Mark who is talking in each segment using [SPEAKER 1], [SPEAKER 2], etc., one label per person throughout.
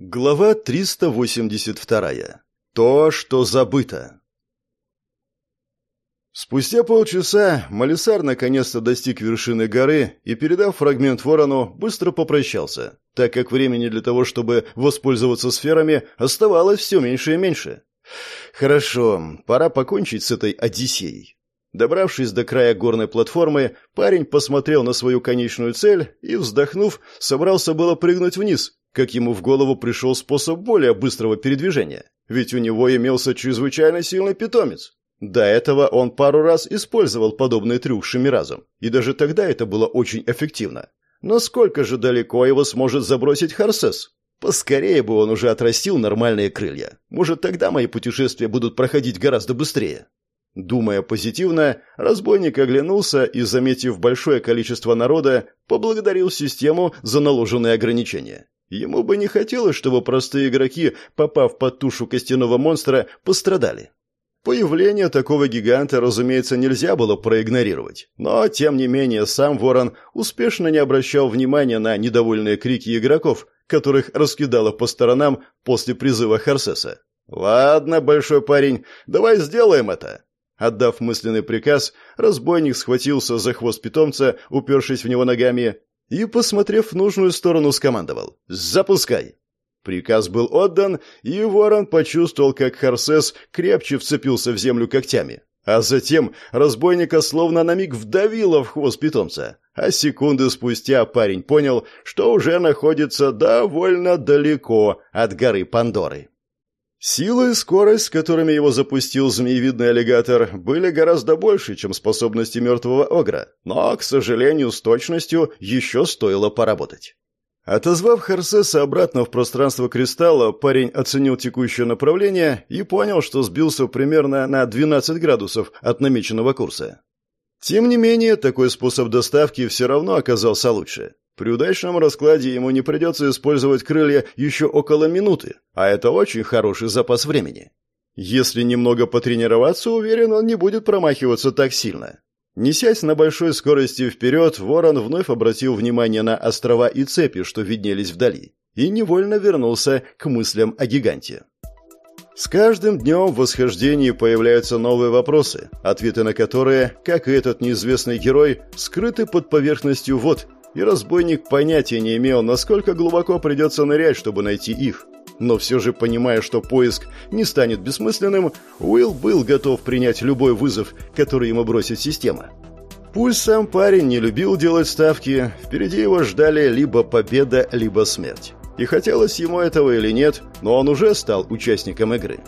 [SPEAKER 1] Глава 382. То, что забыто. Спустя полчаса Малисар наконец-то достиг вершины горы и, передав фрагмент ворону, быстро попрощался, так как времени для того, чтобы воспользоваться сферами, оставалось все меньше и меньше. Хорошо, пора покончить с этой Одиссеей. Добравшись до края горной платформы, парень посмотрел на свою конечную цель и, вздохнув, собрался было прыгнуть вниз, как ему в голову пришел способ более быстрого передвижения, ведь у него имелся чрезвычайно сильный питомец. До этого он пару раз использовал подобный трюк с Шимиразом, и даже тогда это было очень эффективно. Но сколько же далеко его сможет забросить Харсес? Поскорее бы он уже отрастил нормальные крылья. Может, тогда мои путешествия будут проходить гораздо быстрее. Думая позитивно, разбойник оглянулся и, заметив большое количество народа, поблагодарил систему за наложенные ограничения. Ему бы не хотелось, чтобы простые игроки, попав под тушу костяного монстра, пострадали. Появление такого гиганта, разумеется, нельзя было проигнорировать. Но, тем не менее, сам Ворон успешно не обращал внимания на недовольные крики игроков, которых раскидало по сторонам после призыва Харсеса. «Ладно, большой парень, давай сделаем это!» Отдав мысленный приказ, разбойник схватился за хвост питомца, упершись в него ногами, и, посмотрев в нужную сторону, скомандовал «Запускай!». Приказ был отдан, и ворон почувствовал, как Харсес крепче вцепился в землю когтями. А затем разбойника словно на миг вдавило в хвост питомца. А секунды спустя парень понял, что уже находится довольно далеко от горы Пандоры. Сила и скорость, с которыми его запустил змеевидный аллигатор, были гораздо больше, чем способности мертвого огра, но, к сожалению, с точностью еще стоило поработать. Отозвав Харсеса обратно в пространство кристалла, парень оценил текущее направление и понял, что сбился примерно на 12 градусов от намеченного курса. Тем не менее, такой способ доставки все равно оказался лучше. При удачном раскладе ему не придется использовать крылья еще около минуты, а это очень хороший запас времени. Если немного потренироваться, уверен, он не будет промахиваться так сильно. Несясь на большой скорости вперед, ворон вновь обратил внимание на острова и цепи, что виднелись вдали, и невольно вернулся к мыслям о гиганте. С каждым днем в восхождении появляются новые вопросы, ответы на которые, как и этот неизвестный герой, скрыты под поверхностью вод – и разбойник понятия не имел, насколько глубоко придется нырять, чтобы найти их. Но все же, понимая, что поиск не станет бессмысленным, Уилл был готов принять любой вызов, который ему бросит система. Пусть сам парень не любил делать ставки, впереди его ждали либо победа, либо смерть. И хотелось ему этого или нет, но он уже стал участником игры.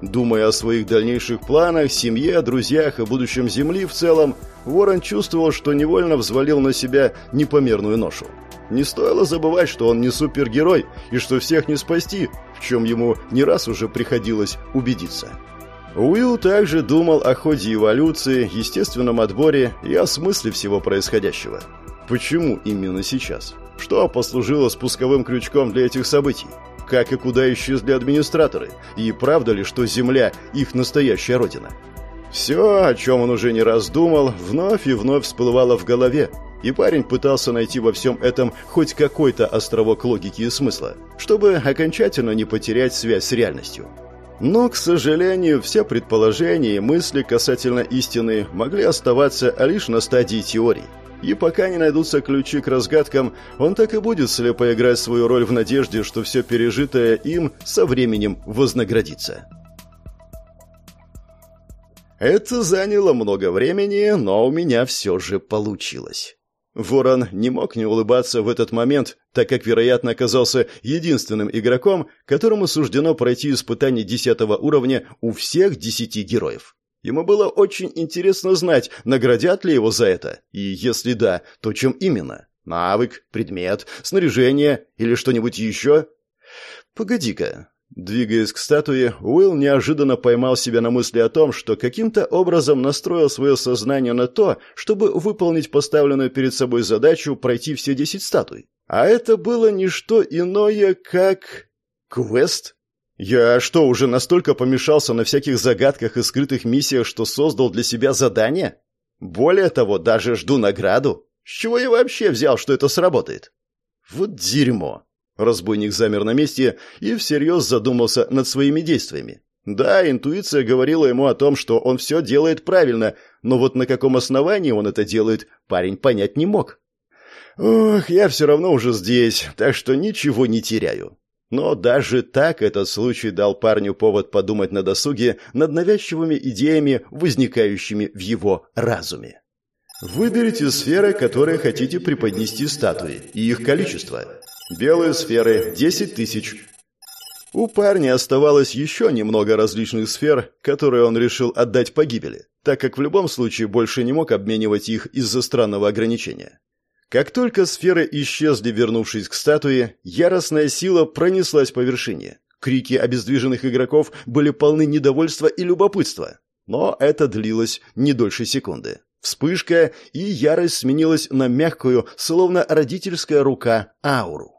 [SPEAKER 1] Думая о своих дальнейших планах, семье, друзьях и будущем Земли в целом, Ворон чувствовал, что невольно взвалил на себя непомерную ношу. Не стоило забывать, что он не супергерой и что всех не спасти, в чем ему не раз уже приходилось убедиться. Уилл также думал о ходе эволюции, естественном отборе и о смысле всего происходящего. Почему именно сейчас? Что послужило спусковым крючком для этих событий? Как и куда исчезли администраторы? И правда ли, что Земля – их настоящая родина? Все, о чем он уже не раз думал, вновь и вновь всплывало в голове, и парень пытался найти во всем этом хоть какой-то островок логики и смысла, чтобы окончательно не потерять связь с реальностью. Но, к сожалению, все предположения и мысли касательно истины могли оставаться лишь на стадии теории – и пока не найдутся ключи к разгадкам, он так и будет слепо играть свою роль в надежде, что все пережитое им со временем вознаградится. Это заняло много времени, но у меня все же получилось. Ворон не мог не улыбаться в этот момент, так как, вероятно, оказался единственным игроком, которому суждено пройти испытание десятого уровня у всех десяти героев. Ему было очень интересно знать, наградят ли его за это, и если да, то чем именно? Навык, предмет, снаряжение или что-нибудь еще? Погоди-ка. Двигаясь к статуе, Уилл неожиданно поймал себя на мысли о том, что каким-то образом настроил свое сознание на то, чтобы выполнить поставленную перед собой задачу пройти все десять статуй. А это было не что иное, как... квест? Я что, уже настолько помешался на всяких загадках и скрытых миссиях, что создал для себя задание? Более того, даже жду награду. С чего я вообще взял, что это сработает? Вот дерьмо. Разбойник замер на месте и всерьез задумался над своими действиями. Да, интуиция говорила ему о том, что он все делает правильно, но вот на каком основании он это делает, парень понять не мог. «Ох, я все равно уже здесь, так что ничего не теряю». Но даже так этот случай дал парню повод подумать на досуге над навязчивыми идеями, возникающими в его разуме. Выберите сферы, которые хотите преподнести статуи, и их количество. Белые сферы – 10 тысяч. У парня оставалось еще немного различных сфер, которые он решил отдать погибели, так как в любом случае больше не мог обменивать их из-за странного ограничения. Как только сферы исчезли, вернувшись к статуе, яростная сила пронеслась по вершине. Крики обездвиженных игроков были полны недовольства и любопытства. Но это длилось не дольше секунды. Вспышка, и ярость сменилась на мягкую, словно родительская рука, ауру.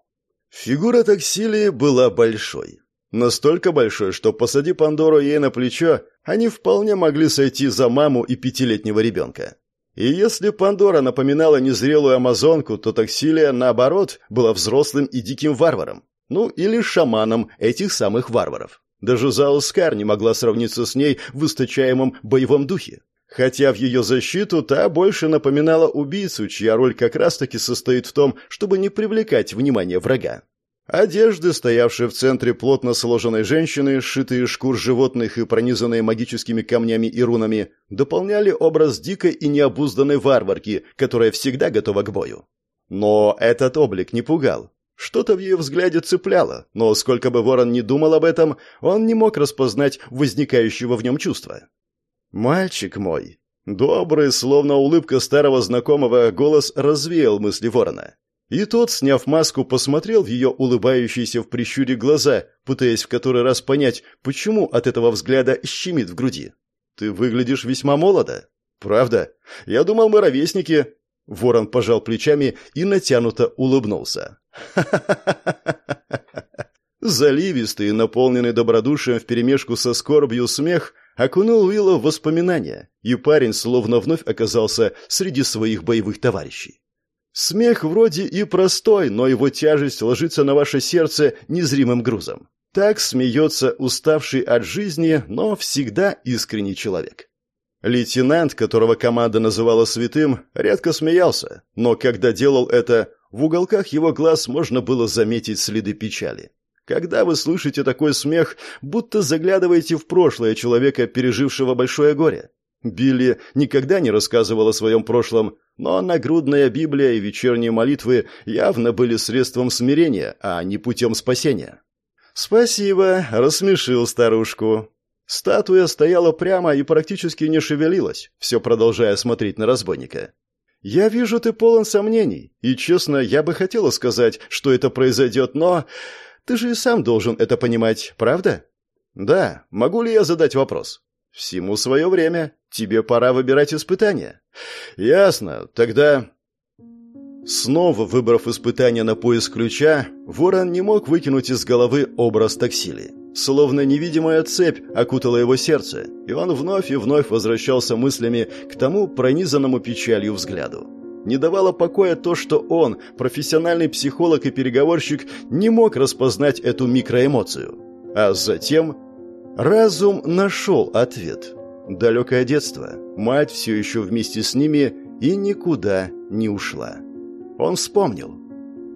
[SPEAKER 1] Фигура таксилии была большой. Настолько большой, что посади Пандору ей на плечо, они вполне могли сойти за маму и пятилетнего ребенка. И если Пандора напоминала незрелую амазонку, то Таксилия, наоборот, была взрослым и диким варваром. Ну, или шаманом этих самых варваров. Даже Заускар не могла сравниться с ней в источаемом боевом духе. Хотя в ее защиту та больше напоминала убийцу, чья роль как раз-таки состоит в том, чтобы не привлекать внимание врага. Одежды, стоявшие в центре плотно сложенной женщины, сшитые шкур животных и пронизанные магическими камнями и рунами, дополняли образ дикой и необузданной варварки, которая всегда готова к бою. Но этот облик не пугал. Что-то в ее взгляде цепляло, но сколько бы Ворон ни думал об этом, он не мог распознать возникающего в нем чувства. «Мальчик мой!» Добрый, словно улыбка старого знакомого, голос развеял мысли Ворона. И тот, сняв маску, посмотрел в ее улыбающиеся в прищуре глаза, пытаясь в который раз понять, почему от этого взгляда щемит в груди. «Ты выглядишь весьма молодо». «Правда? Я думал, мы ровесники». Ворон пожал плечами и натянуто улыбнулся. Заливистый, наполненный добродушием вперемешку со скорбью смех окунул Уилла в воспоминания, и парень словно вновь оказался среди своих боевых товарищей. Смех вроде и простой, но его тяжесть ложится на ваше сердце незримым грузом. Так смеется уставший от жизни, но всегда искренний человек. Лейтенант, которого команда называла святым, редко смеялся, но когда делал это, в уголках его глаз можно было заметить следы печали. Когда вы слышите такой смех, будто заглядываете в прошлое человека, пережившего большое горе. Билли никогда не рассказывал о своем прошлом, но нагрудная Библия и вечерние молитвы явно были средством смирения, а не путем спасения. «Спасибо», — рассмешил старушку. Статуя стояла прямо и практически не шевелилась, все продолжая смотреть на разбойника. «Я вижу, ты полон сомнений, и, честно, я бы хотела сказать, что это произойдет, но ты же и сам должен это понимать, правда?» «Да. Могу ли я задать вопрос?» «Всему свое время. Тебе пора выбирать испытания». «Ясно. Тогда...» Снова выбрав испытание на поиск ключа, Ворон не мог выкинуть из головы образ таксили. Словно невидимая цепь окутала его сердце, и он вновь и вновь возвращался мыслями к тому пронизанному печалью взгляду. Не давало покоя то, что он, профессиональный психолог и переговорщик, не мог распознать эту микроэмоцию. А затем Разум нашел ответ. Далекое детство. Мать все еще вместе с ними и никуда не ушла. Он вспомнил.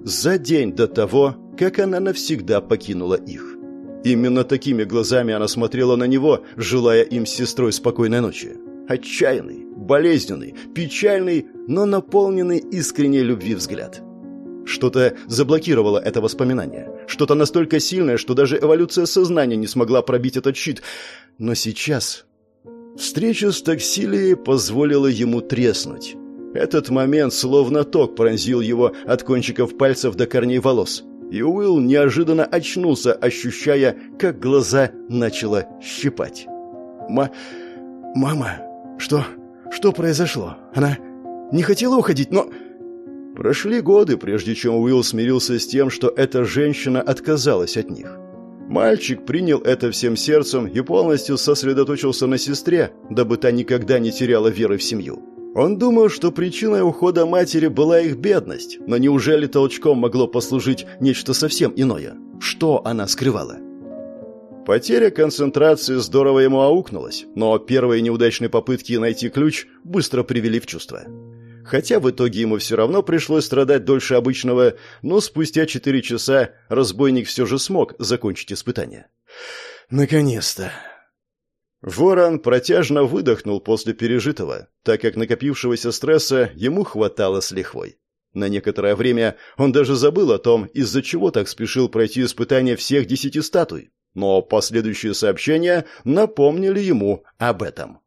[SPEAKER 1] За день до того, как она навсегда покинула их. Именно такими глазами она смотрела на него, желая им с сестрой спокойной ночи. Отчаянный, болезненный, печальный, но наполненный искренней любви взгляд. Что-то заблокировало это воспоминание. Что-то настолько сильное, что даже эволюция сознания не смогла пробить этот щит. Но сейчас... Встреча с таксилией позволила ему треснуть. Этот момент словно ток пронзил его от кончиков пальцев до корней волос. И Уилл неожиданно очнулся, ощущая, как глаза начало щипать. «Ма... мама, что... что произошло? Она не хотела уходить, но...» Прошли годы, прежде чем Уилл смирился с тем, что эта женщина отказалась от них. Мальчик принял это всем сердцем и полностью сосредоточился на сестре, дабы та никогда не теряла веры в семью. Он думал, что причиной ухода матери была их бедность, но неужели толчком могло послужить нечто совсем иное? Что она скрывала? Потеря концентрации здорово ему аукнулась, но первые неудачные попытки найти ключ быстро привели в чувство. Хотя в итоге ему все равно пришлось страдать дольше обычного, но спустя четыре часа разбойник все же смог закончить испытание. Наконец-то! Ворон протяжно выдохнул после пережитого, так как накопившегося стресса ему хватало с лихвой. На некоторое время он даже забыл о том, из-за чего так спешил пройти испытание всех десяти статуй, но последующие сообщения напомнили ему об этом.